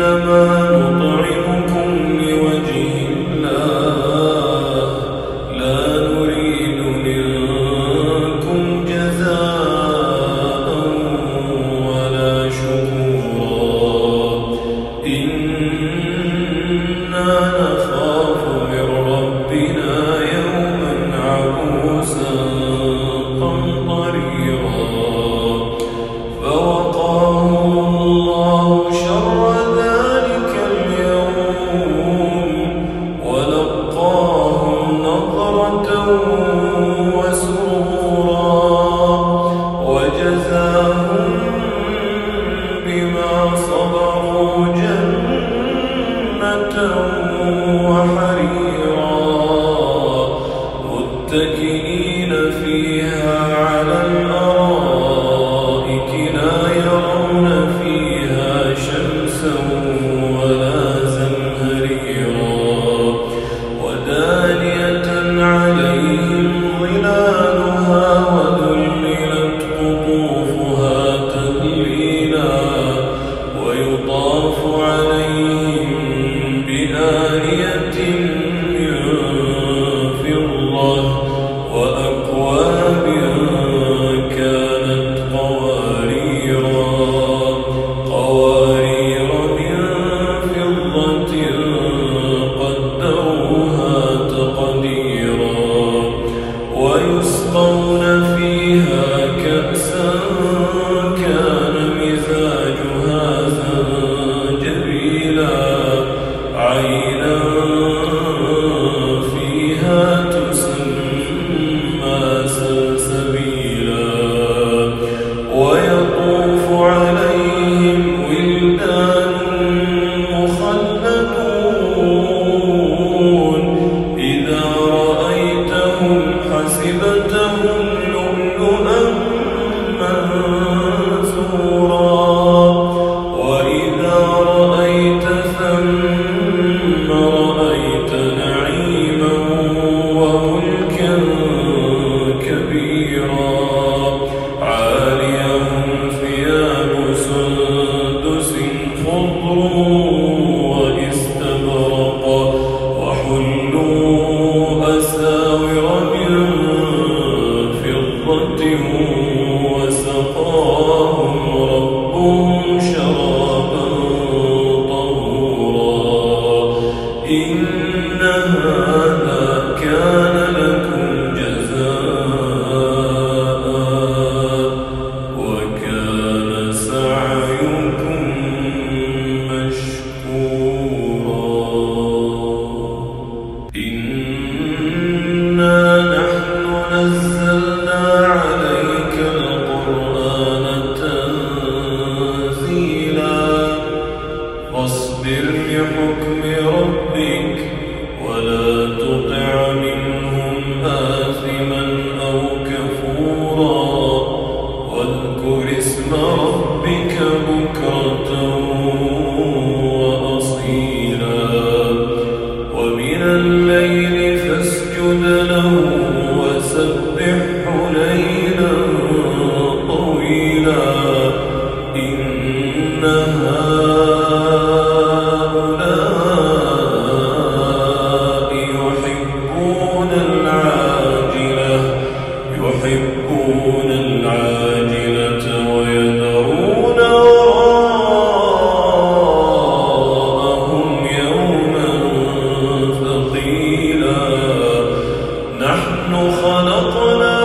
إنما نطعم صبروا جنة. وسقانا نحن خلقنا